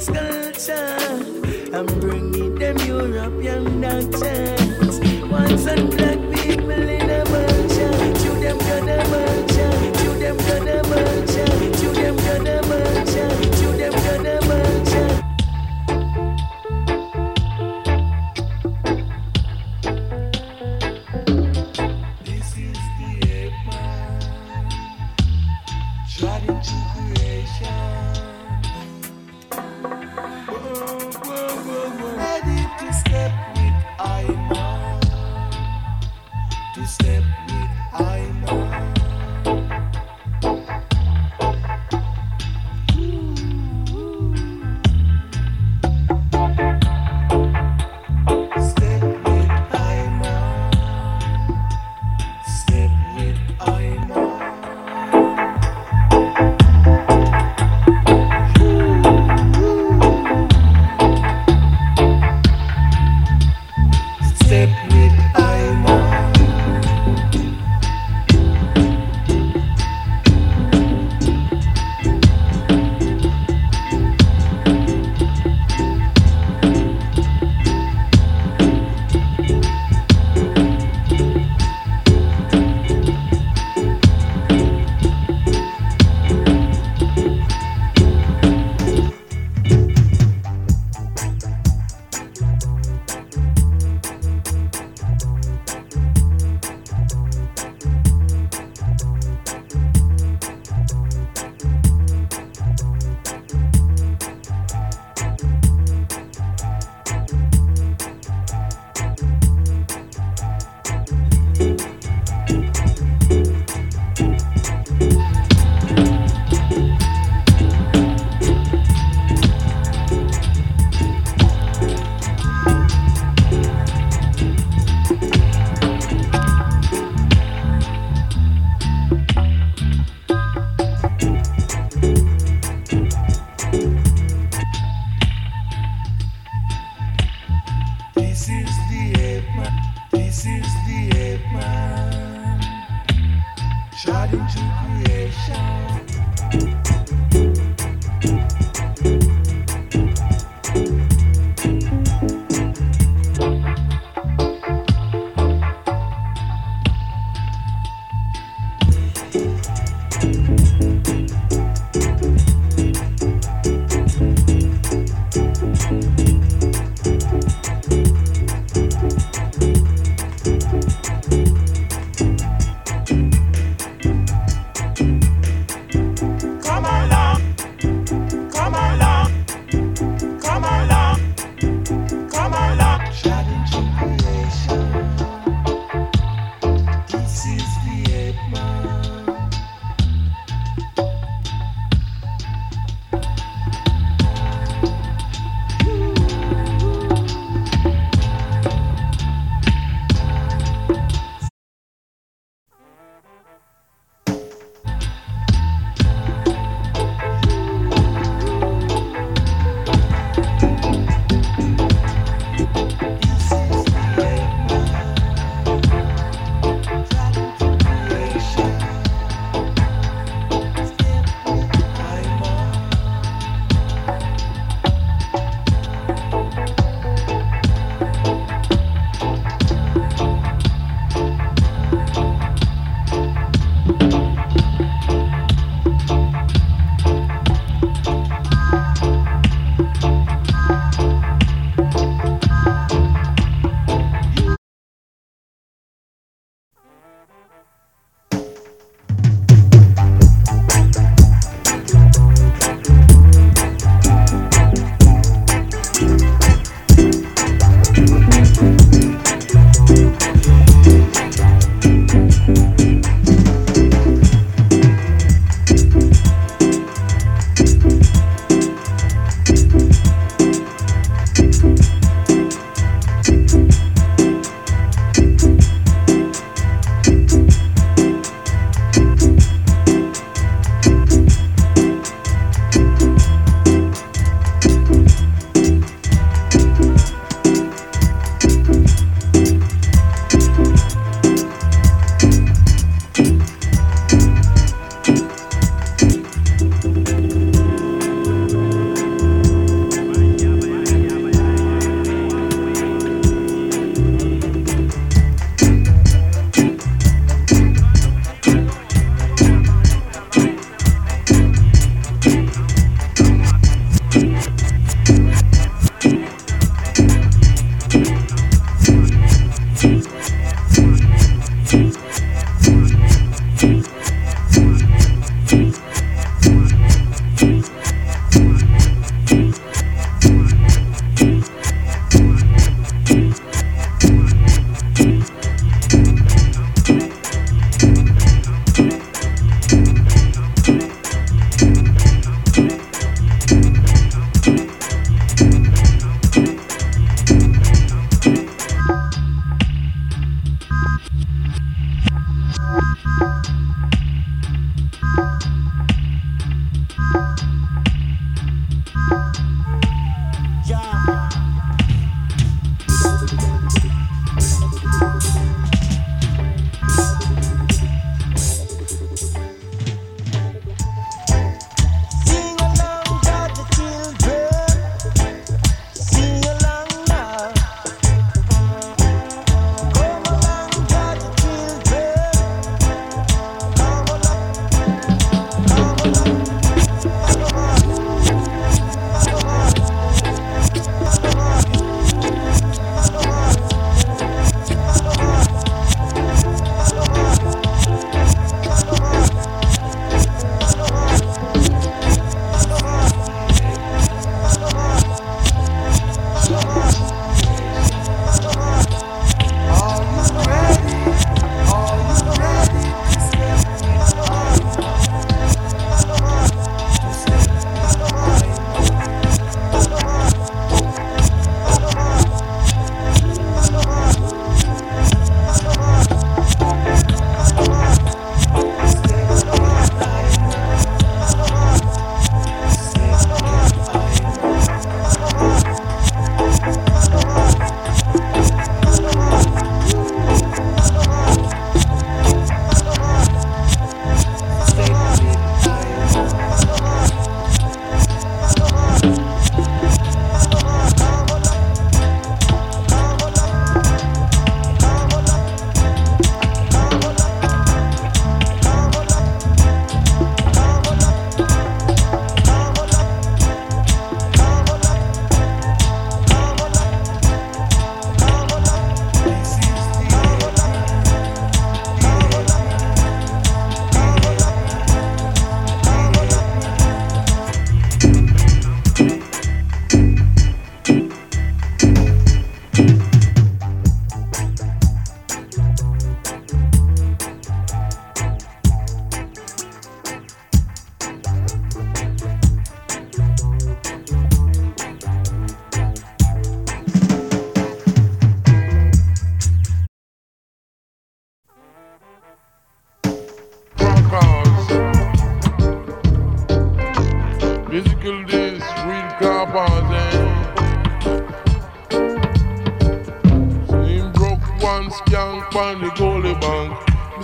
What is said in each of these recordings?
African culture. I'm bringing them European dances. Once and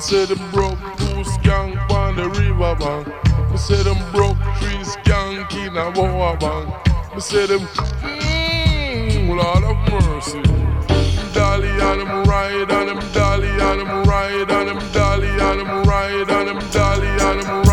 say them broke two skank on the river bank. Me say them broke three skank in a boa bank. Me say them, mmm, Lord of mercy. Dolly on them ride on them, dolly on them ride on them, dolly on them ride on them, dolly on them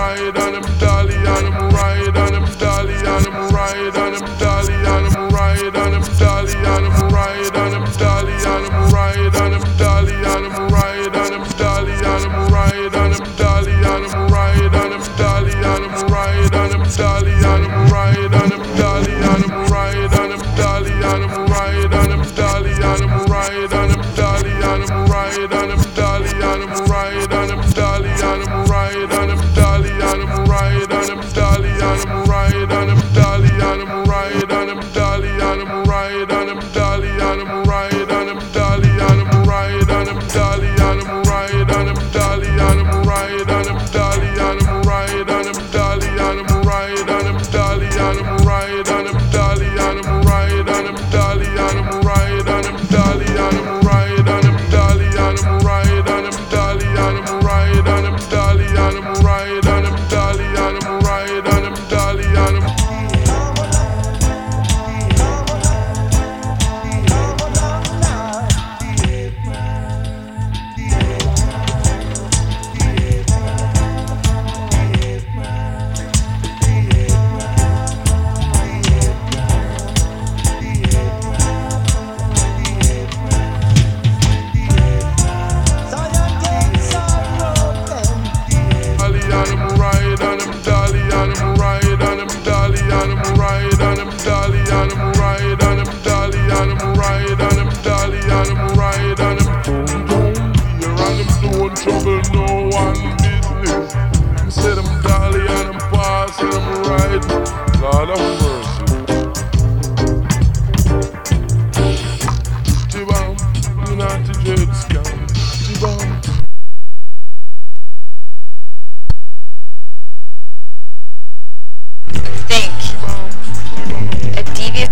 devious.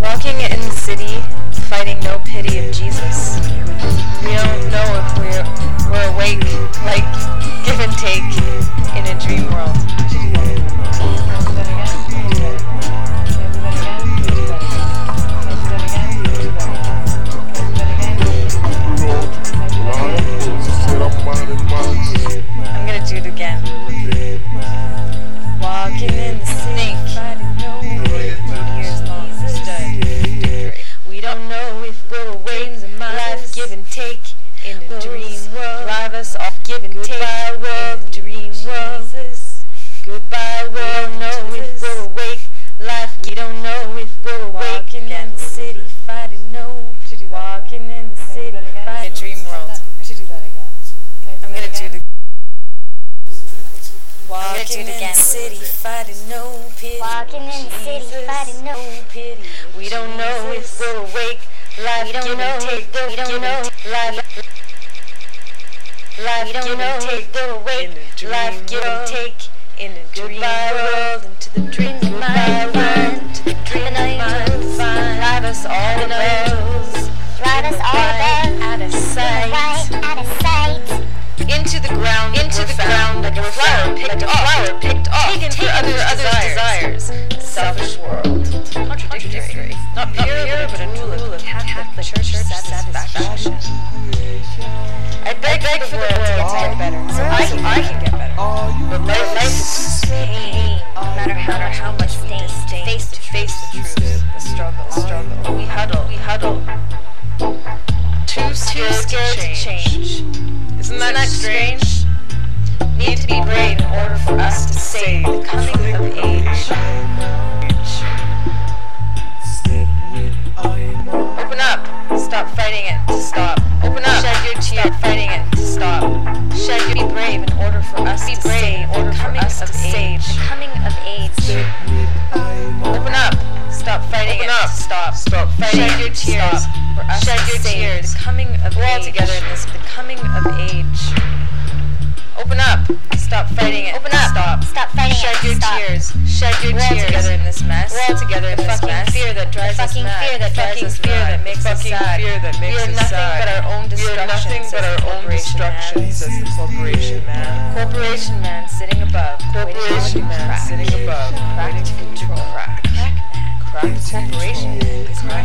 Walking in the city fighting no pity of jesus. We don't know if we're we're awake like give and take in a dream world. I'm gonna do it again my Life We don't give know and take. if They're awake. in a Life dream give and world. take. In a dream Goodbye world, into the dream of mine, world, to the dream of mine. Find drive us all above, Drive us all above, out of sight. right out of sight. Into the ground, into the ground, like a flower picked off, flower picked off, taken, for other others' desires. Selfish world, contradictory, not pure, but a tool of Catholic Church satisfaction. I beg, beg for the world to get better, so I can, I can get better. But life, is pain, no matter how, no matter how much we disdain, face to face the truth, the struggle, struggle. We huddle, we huddle. Too scared to change. Isn't that strange? Need to be brave in order for us to save the coming of age. Open up. Stop fighting it. To stop. Open up. Shed your tears. Stop fighting it. To stop. Shed your. Be brave in order for us be to brave save. In order for us to save. The coming of age. Open up. Stop fighting Open it. up. Stop. Stop fighting Shed it. your tears. Stop. For us Shed to your save. tears. The coming of We're all together in this. The coming of age. Open up. Stop fighting it. Open up. Stop. Stop fighting Shed it. your Stop. tears. Shed your We're all together in this mess. We're all together in this fucking mess. fear that drives us fucking mad. fear that the drives fucking us fear mad. that The makes us fucking sad. fear that makes we are us nothing sad. but our own We are nothing but our own destruction, man. says the corporation man. Corporation man sitting above. Corporation man Crack. sitting above, Crack waiting to control. crack. Crack man. Crack Corporation man. is my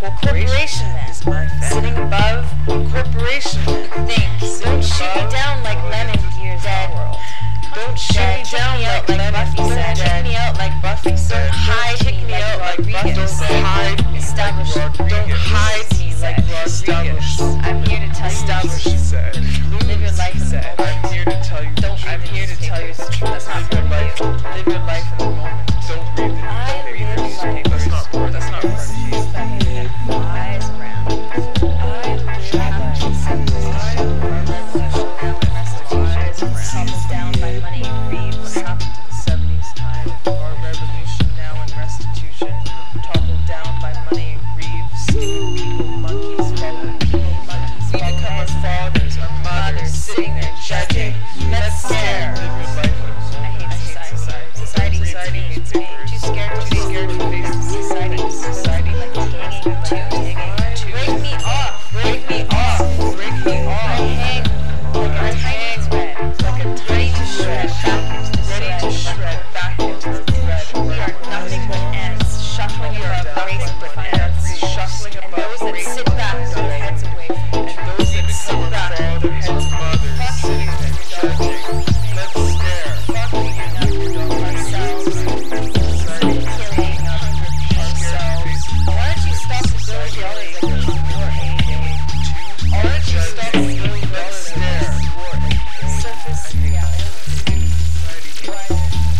fan. Corporation man. is my fan. Sitting above. Corporation man. Thinks. Don't shoot me down like Lennon years dead. Don't shoot me down like like Buffy said. said. Kick me out like Buffy said. Don't Hide kick me me like out like Buffy Rodriguez said. said. Hide me Establish. Don't hide me like said. Rodriguez. I'm here to tell you. Establish, hanging Do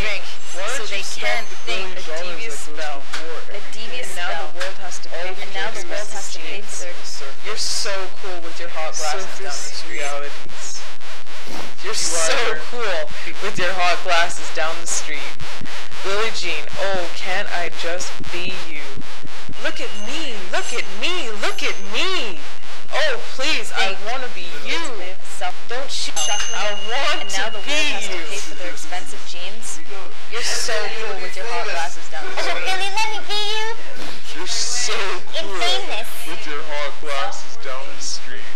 think. so they can't think. A devious that goes to spell. A devious? And now spell. the world has to pay And now the world has to pay for their. You're so cool with your hot glasses down the street. You're so cool with your hot glasses down the street. Billie Jean, oh, can't I just be you? Look at me, look at me, look at me. Oh, please, I want to be you. Self don't shoot shuffling. I want and now to the be world has to you. pay for their expensive jeans. Oh, You're so cool with your hot glasses down the Oh. Billy, let me be you. You're so cool famous. with your hot glasses down the street.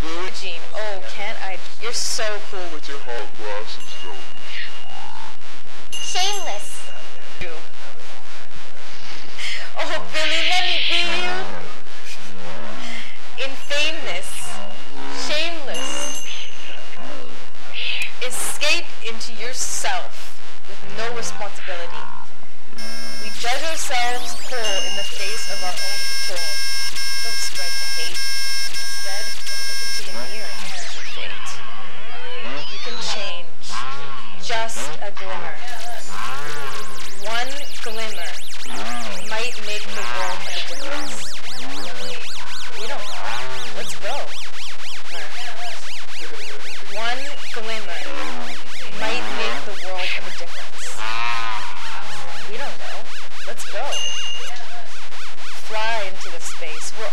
Billie Jean, oh, can't I? You're so cool with With your hot glasses down Shameless. you. Oh, Billy, let me be you. In fameness, shameless. Into yourself with no responsibility. We judge ourselves whole in the face of our own control. Don't spread the hate. Instead, look into the mirror and fate. You can change. Just a glimmer. One glimmer might make the world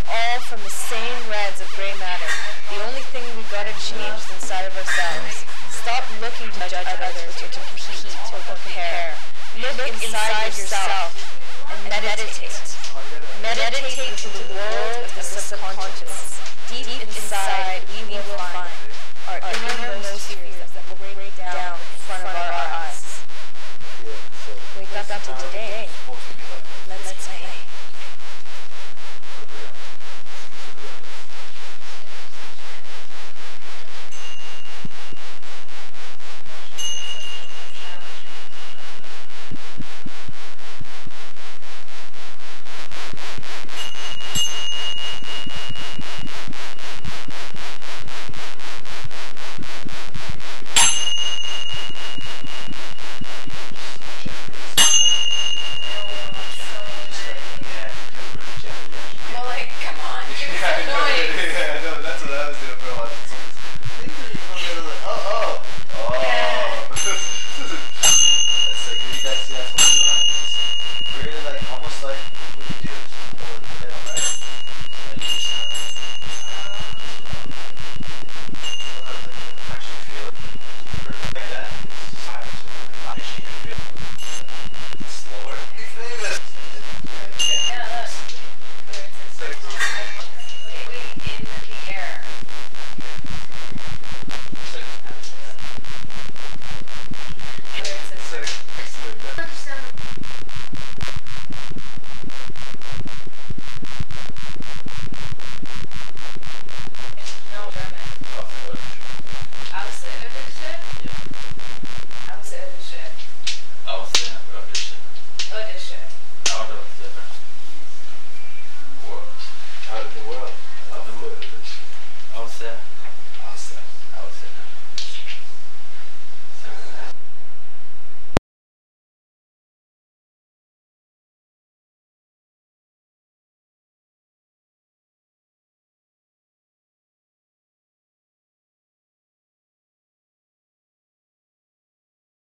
We're all from the same reds of gray matter. The only thing we've gotta change is inside of ourselves. Stop looking to judge others or to compete or compare. Look, inside yourself and meditate. Meditate to the world of the subconscious. Deep inside, we will find our innermost fears that will break down in front of our eyes. Wake up to today. Let's play.